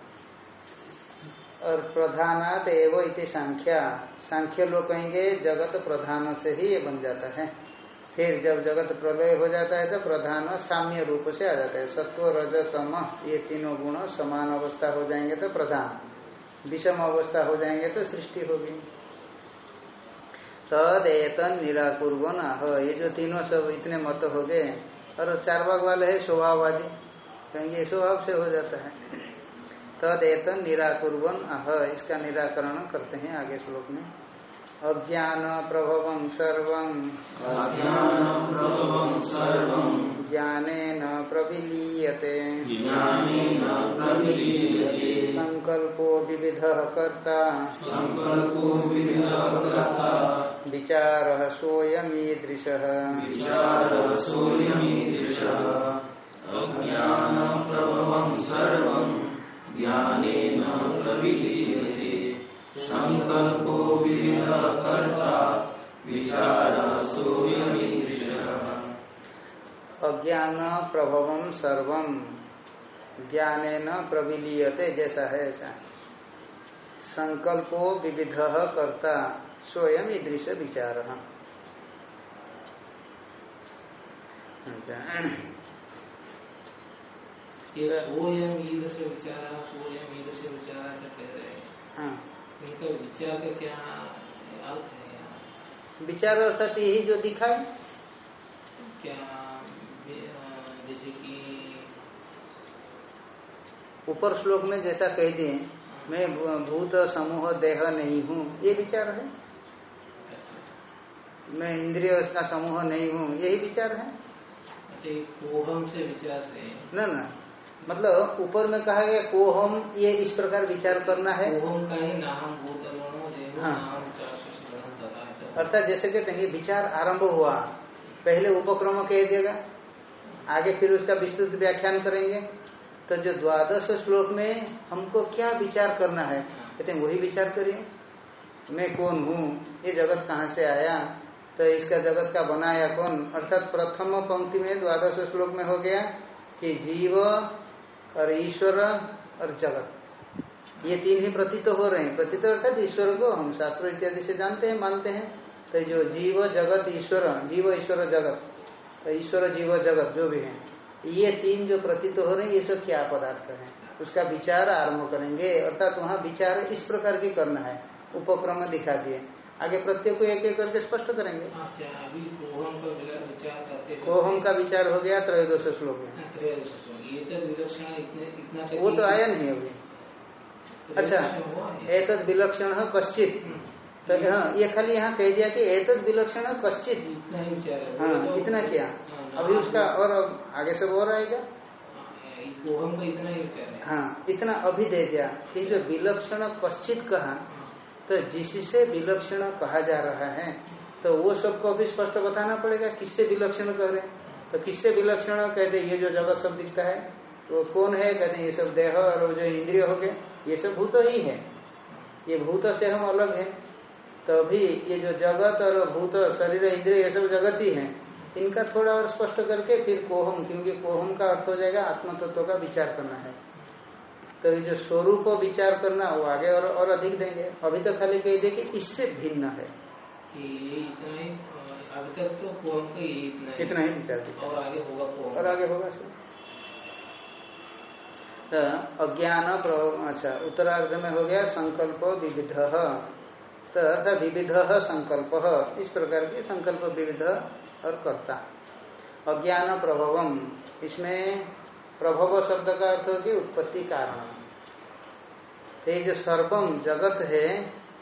और प्रधानात एवं इति सांख्या। सांख्य लोग कहेंगे, जगत प्रधान से ही ये बन जाता है। फिर जब जगत प्रलय हो जाता है तो प्रधान साम्य रूप से आ जाता है। सत्व, रज, तम, ये तीनों गुण समान अवस्था हो जाएँगे तो प्रधान। विषम अवस्था हो जाएँगे तो सृष्टि होगी। तद एतन निराकुर्वन आह। ये जो तीनों सब इतने मत हो गए, और चार भाग वाले है, स्वभाववादी। कहेंगे स्वभाव से हो जाता है। तद एतन निराकुर्वन आह। इसका निराकरण करते हैं आगे श्लोक में। अज्ञान प्रभवम सर्वम अज्ञानप्रभवं सर्वं। ज्ञानेन प्रविलीयते। ज्ञानेन प्रविलीयते। संकल्पो विविध कर्ता। सङ्कल्पो विचार सोयमीदृशः विचारः सोऽयमीदृशः। अज्ञानप्रभवं सर्वं। ज्ञानेन प्रविलीयते। सङ्कल्पो विविधकर्ता विचारः सोऽयमीदृशः अज्ञान प्रभवम सर्वम ज्ञानेन प्रविलीयते जैसा है ऐसा। संकल्पो विविध कर्ता स्वयं ईदृश विचार। ये सोयम ईदृश विचार सोयम ईदृश विचार ऐसा कह रहे हैं। हाँ। इनका विचार का क्या अर्थ है विचार अर्थात यही जो दिखाए क्या जैसे कि ऊपर श्लोक में जैसा कह दिए मैं भूत समूह देह नहीं हूँ ये विचार है। अच्छा। मैं इंद्रिय का समूह नहीं हूँ यही विचार है। अच्छा से विचार से न न। मतलब ऊपर में कहा गया को हम ये इस प्रकार विचार करना है। कोहम का ही हाँ। अर्थात जैसे कहते हैं विचार आरंभ हुआ। पहले उपक्रम कह देगा आगे फिर उसका विस्तृत व्याख्यान करेंगे। तो जो द्वादश श्लोक में हमको क्या विचार करना है कहते हैं वही विचार करिए। मैं कौन हूँ? ये जगत कहाँ से आया? तो इसका जगत का बनाया कौन? अर्थात प्रथम पंक्ति में द्वादश श्लोक में हो गया कि जीव और ईश्वर और जगत। ये तीन ही प्रतीत हो रहे हैं। प्रतीत अर्थात ईश्वर को हम शास्त्र इत्यादि से जानते हैं, मानते हैं। तो जो जीव, जगत, ईश्वर, जीव, ईश्वर, जगत तो ईश्वर, जीव, जगत जो भी है, ये तीन जो प्रतीत हो रहे हैं, ये सब क्या पदार्थ है? उसका विचार आरंभ करेंगे। अर्थात वहाँ विचार इस प्रकार की करना है। उपक्रम दिखा दिए। आगे प्रत्येक को एक एक करके स्पष्ट करेंगे। अच्छा कोहम का विचार हो गया त्रयोदश श्लोक में। तो वो तो आया नहीं अभी। अच्छा है। एतद विलक्षण कश्चित। तो हाँ ये खाली यहाँ कह दिया कि एतद विलक्षण कश्चित। ही है। हाँ इतना किया। हाँ, अभी उसका और आगे सब और आएगा। हाँ, कोहम का इतना ही विचार है। हाँ इतना अभी दे दिया कि जो विलक्षण कश्चित कहा तो जिससे विलक्षण कहा जा रहा है तो वो सबको भी स्पष्ट बताना पड़ेगा किससे विलक्षण कह रहे तो किससे विलक्षण? कहते ये जो जगत सब दिखता है तो कौन है? कहते ये सब देह और जो इंद्रिय हो गए ये सब भूत ही है। ये भूत से हम अलग है। तो अभी ये जो जगत और भूत शरीर इंद्रिय ये सब जगत ही है। इनका थोड़ा और स्पष्ट करके फिर कोहम क्योंकि कोहम का अर्थ हो जाएगा आत्म तत्व का विचार करना है। तो ये जो स्वरूप विचार करना वो आगे और, और अधिक देंगे। अभी तो खाली कह दे कि इससे भिन्न है। अभी तक तो कोहम का ये इतना ही। इतना ही विचार और आगे होगा कोहम और आगे होगा सर। तो अज्ञान अच्छा उत्तरार्ध में हो गया संकल्प विविध। तो अर्थात विविध संकल्प। इस प्रकार की संकल्प विविध और कर्ता। अज्ञान प्रभवम। इसमें प्रभव शब्द का अर्थ होगी उत्पत्ति कारण। ये जो सर्वम जगत है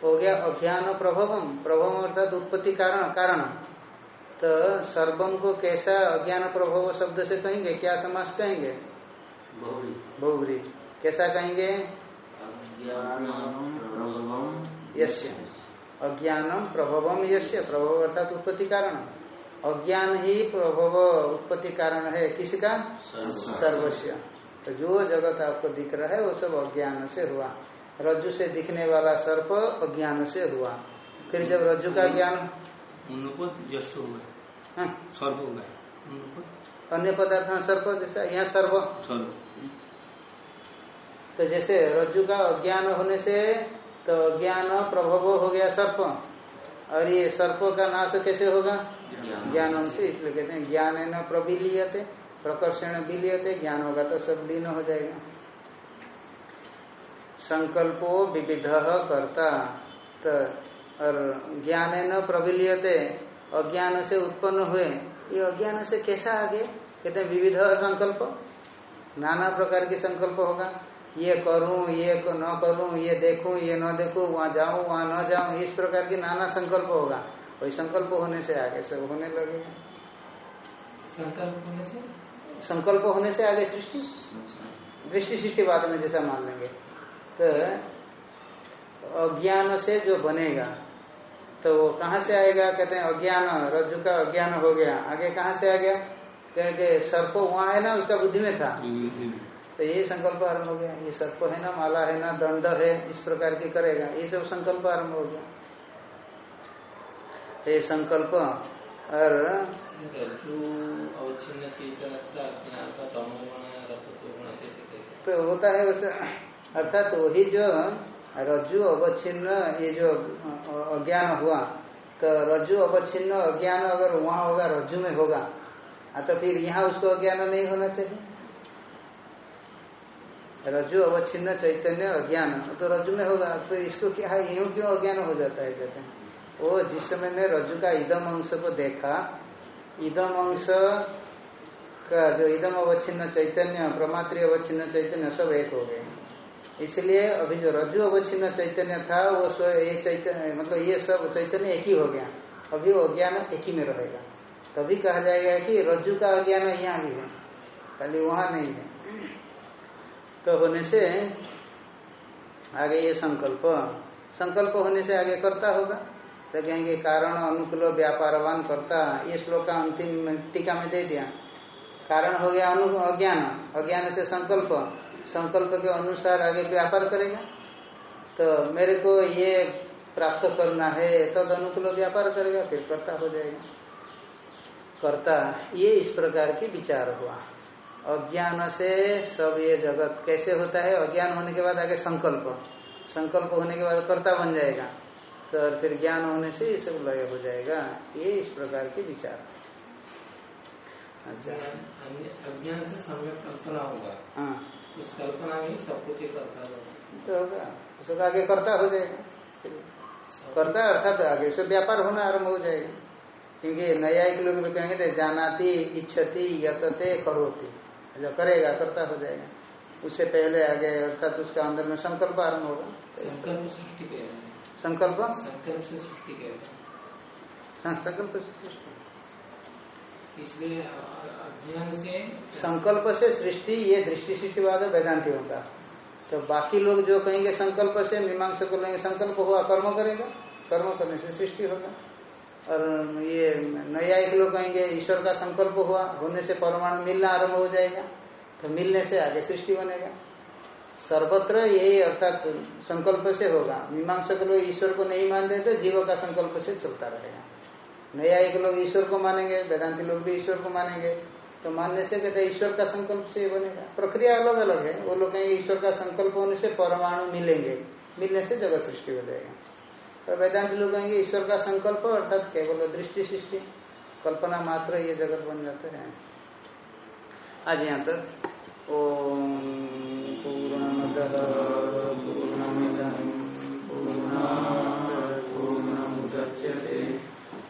हो गया अज्ञान प्रभवम। प्रभवम अर्थात उत्पत्ति कारण कारण। तो सर्वम को कैसा अज्ञान प्रभव शब्द से कहेंगे? क्या समास कहेंगे? बहुबरी कैसा कहेंगे? अज्ञानम प्रभवम यश्य। अज्ञानम प्रभवम यश्य। प्रभव अर्थात उत्पत्ति कारण। अज्ञान ही प्रभव उत्पत्ति कारण है। किसका? सर्वस्व। तो जो जगत आपको दिख रहा है वो सब अज्ञान से हुआ। रज्जु से दिखने वाला सर्प अज्ञान से हुआ। फिर जब रज्जु का ज्ञान हो हाँ, हो गए। उनको अन्य पदार्थ सर्प जैसा यहाँ सर्व तो जैसे रज्जु का अज्ञान होने से तो अज्ञान प्रभव हो गया सर्प। और ये सर्प का नाश कैसे होगा? ज्ञान। से इसलिए कहते हैं ज्ञान है न प्रबिलीयते प्रकर्षण विलीयते ज्ञान होगा तो सब लीन हो जाएगा। संकल्पो विविध करता। तो और ज्ञान न प्रबिलियते अज्ञान से उत्पन्न हुए। ये अज्ञान से कैसा आगे? कहते विविध संकल्प। नाना प्रकार के संकल्प होगा। ये करूँ ये को न करूँ ये देखूँ ये न देखूँ वहाँ जाऊँ वहाँ न जाऊँ इस प्रकार की नाना संकल्प होगा। वही संकल्प होने से आगे सब होने लगेगा संकल्प होने से? संकल्प होने से आगे सृष्टि? दृष्टि सृष्टि बाद में जैसा मान लेंगे। तो अज्ञान से जो बनेगा तो वो कहाँ से आएगा? कहते हैं अज्ञान रज्जु का अज्ञान हो गया। आगे कहाँ से आ गया? कहेंगे सर्प वहाँ है ना उसका बुद्धि में था। तो ये संकल्प आरंभ हो गया। ये सर्प है ना माला है ना दंड है इस प्रकार की करेगा। ये सब संकल्प आरंभ हो गया। ये संकल्प और तो होता है उसे अर्थात वही जो रज्जु अवच्छिन्न ये जो अज्ञान हुआ तो रज्जु अवच्छिन्न अज्ञान अगर वहाँ होगा रज्जु में होगा हाँ, तो फिर यहाँ उसको अज्ञान नहीं होना चाहिए। रज्जु अवच्छिन्न चैतन्य अज्ञान तो रज्जु में होगा फिर इसको क्या यूँ क्यों अज्ञान हो जाता है कहते हैं। वो जिस समय में रज्जु का इदम अंश को देखा इदम अंश का जो इदम अवच्छिन्न चैतन्य प्रमात्री अवच्छिन्न चैतन्य सब एक हो गए। इसलिए अभी जो रज्जु अवच्छिन्न चैतन्य था, वो स्व ये चैतन्य मतलब ये सब चैतन्य एक ही हो गया। अभी वो अज्ञान एक ही में रहेगा। तभी कहा जाएगा कि रज्जु का अज्ञान यहाँ भी है, खाली वहाँ नहीं है। तो होने से आगे ये संकल्प संकल्प होने से आगे करता होगा। तो कहेंगे, कारण अनुकूल व्यापारवान करता, ये श्लोक अंतिम टीका में दे दिया। कारण हो गया अनु, अज्ञान। अज्ञान से संकल्प। संकल्प के अनुसार आगे व्यापार करेगा। तो मेरे को ये प्राप्त करना है, तद अनुकूल व्यापार करेगा, फिर कर्ता हो जाएगा। कर्ता, ये इस प्रकार की विचार हुआ। अज्ञान से सब ये जगत कैसे होता है? अज्ञान होने के बाद आगे संकल्प। संकल्प होने के बाद कर्ता बन जाएगा। तो फिर ज्ञान होने से ये सब लय हो जाएगा। ये इस प्रकार के विचार। अज्ञान से सम्यक कल्पना होगा। हाँ। उस कल्पना में सब कुछ ही करता होगा तो होगा। उसका आगे कर्ता हो जाएगा। कर्ता अर्थात आगे। से व्यापार होना आरंभ हो जाएगा। क्योंकि न्यायिक लोग भी कहेंगे तो जानाती इच्छती यतते करोती। जो करेगा करता हो जाएगा। उससे पहले आगे अर्थात उसका अंदर में संकल्प आरंभ होगा। संकल्प सृष्टि संकल्प? संकल्प से सृष्टि हाँ, संकल्प से सृष्टि। इसलिए से संकल्प से सृष्टि, ये दृष्टि सृष्टिवाद वेदांति होगा तो बाकी लोग जो कहेंगे संकल्प से मीमांसा को लेंगे, संकल्प हुआ, कर्म करेगा। कर्म करने से सृष्टि होगा। और ये न्यायिक लोग कहेंगे, ईश्वर का संकल्प हुआ, होने से परमाणु मिलना आरंभ हो जाएगा तो मिलने से आगे सृष्टि बनेगा। सर्वत्र यही अर्थात संकल्प से होगा। मीमांसक लोग ईश्वर को नहीं मानते तो जीव का संकल्प से चलता रहेगा। न्यायिक लोग ईश्वर को मानेंगे, वेदांति लोग भी ईश्वर को मानेंगे तो मानने से कहते ईश्वर का संकल्प से बनेगा। प्रक्रिया अलग अलग है। वो लोग कहेंगे ईश्वर का संकल्प होने से परमाणु मिलेंगे। मिलने से जगत सृष्टि हो जाएगा। तो वेदांत लोग कहेंगे ईश्वर का संकल्प अर्थात केवल दृष्टि सृष्टि। कल्पना मात्र ये जगत बन जाते हैं। आज यहाँ तक। ओम पूर्ण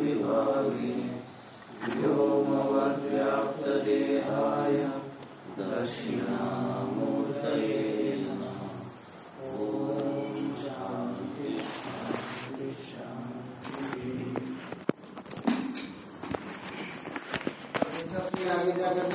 विभागिने व्योमवद्व्याप्तदेहाय दक्षिणामूर्तये नमः। ॐ शान्ति शान्ति शान्ति आगे जाकर